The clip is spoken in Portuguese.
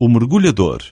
O mergulhador.